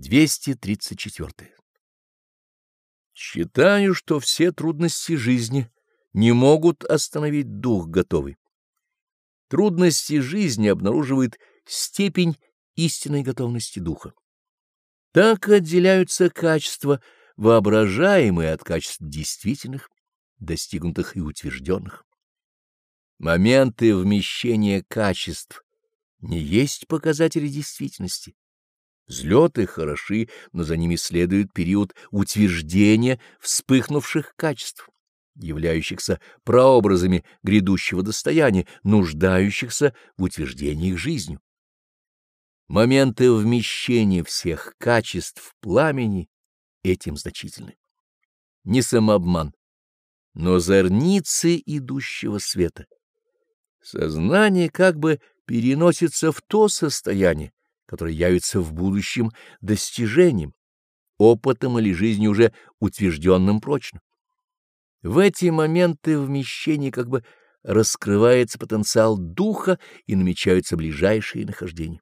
234. Считаю, что все трудности жизни не могут остановить дух готовый. Трудности жизни обнаруживают степень истинной готовности духа. Так отделяются качества воображаемые от качеств действительных, достигнутых и утвержденных. Моменты вмещения качеств не есть показатели действительности. Взлеты хороши, но за ними следует период утверждения вспыхнувших качеств, являющихся прообразами грядущего достояния, нуждающихся в утверждении их жизнью. Моменты вмещения всех качеств пламени этим значительны. Не самообман, но зорницы идущего света. Сознание как бы переносится в то состояние, которое явится в будущем достижением, опытом или жизнью уже утвержденным прочно. В эти моменты вмещения как бы раскрывается потенциал духа и намечаются ближайшие нахождения.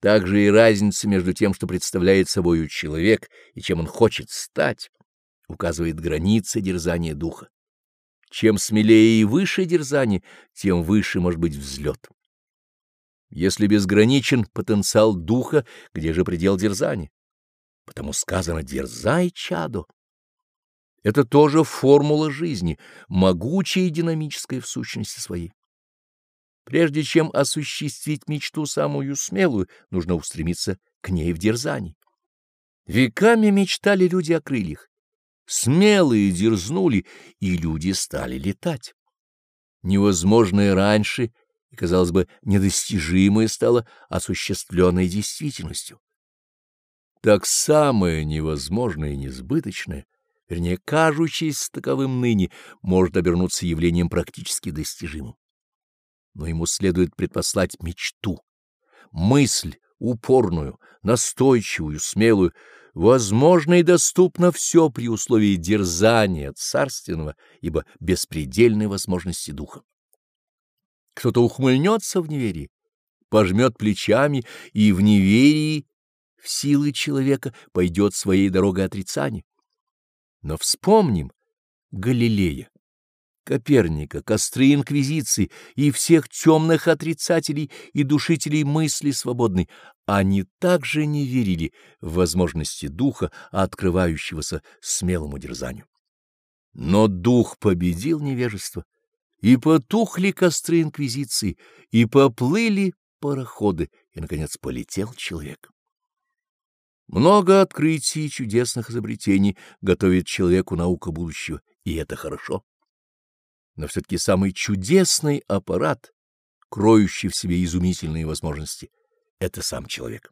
Также и разница между тем, что представляет собою человек и чем он хочет стать, указывает границы дерзания духа. Чем смелее и выше дерзание, тем выше может быть взлет. Если безграничен потенциал духа, где же предел дерзания? Потому сказано «дерзай, чадо». Это тоже формула жизни, могучая и динамическая в сущности своей. Прежде чем осуществить мечту самую смелую, нужно устремиться к ней в дерзании. Веками мечтали люди о крыльях. Смелые дерзнули, и люди стали летать. Невозможное раньше и, казалось бы, недостижимое стало осуществленной действительностью. Так самое невозможное и несбыточное, вернее, кажущееся таковым ныне, может обернуться явлением практически достижимым. Но ему следует предпослать мечту, мысль упорную, настойчивую, смелую, возможно и доступно все при условии дерзания царственного, ибо беспредельной возможности духа. Кто-то ухмыльнется в неверии, пожмет плечами и в неверии в силы человека пойдет своей дорогой отрицания. Но вспомним Галилея, Коперника, костры инквизиции и всех темных отрицателей и душителей мысли свободной, они также не верили в возможности духа, открывающегося смелому дерзанию. Но дух победил невежество, и потухли костры инквизиции, и поплыли пароходы, и, наконец, полетел человек. Много открытий и чудесных изобретений готовит человеку наука будущего, и это хорошо но все-таки самый чудесный аппарат, кроющий в себе изумительные возможности, — это сам человек.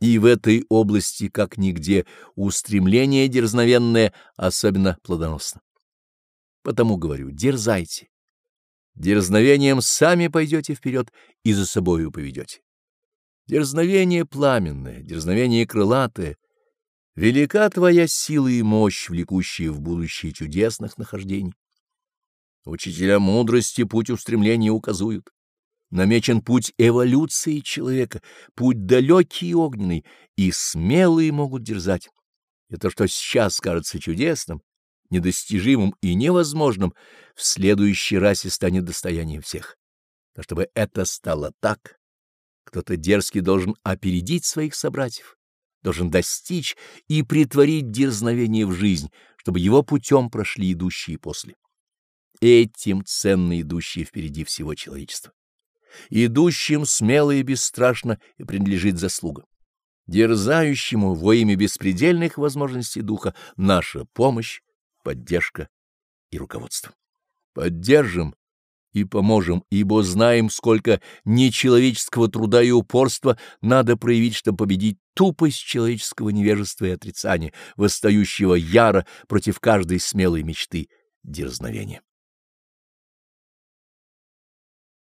И в этой области, как нигде, устремление дерзновенное особенно плодоносно. Потому говорю, дерзайте. Дерзновением сами пойдете вперед и за собою поведете. Дерзновение пламенное, дерзновение крылатое. Велика твоя сила и мощь, влекущая в будущее чудесных нахождений. Учителя мудрости путь устремления указуют. Намечен путь эволюции человека, путь далекий и огненный, и смелые могут дерзать. И то, что сейчас кажется чудесным, недостижимым и невозможным, в следующей расе станет достоянием всех. Но чтобы это стало так, кто-то дерзкий должен опередить своих собратьев, должен достичь и притворить дерзновение в жизнь, чтобы его путем прошли идущие после этим ценно идущие впереди всего человечества. Идущим смело и бесстрашно и принадлежит заслуга. Дерзающему во имя беспредельных возможностей духа наша помощь, поддержка и руководство. Поддержим и поможем, ибо знаем, сколько нечеловеческого труда и упорства надо проявить, чтобы победить тупость человеческого невежества и отрицания, восстающего яро против каждой смелой мечты дерзновения.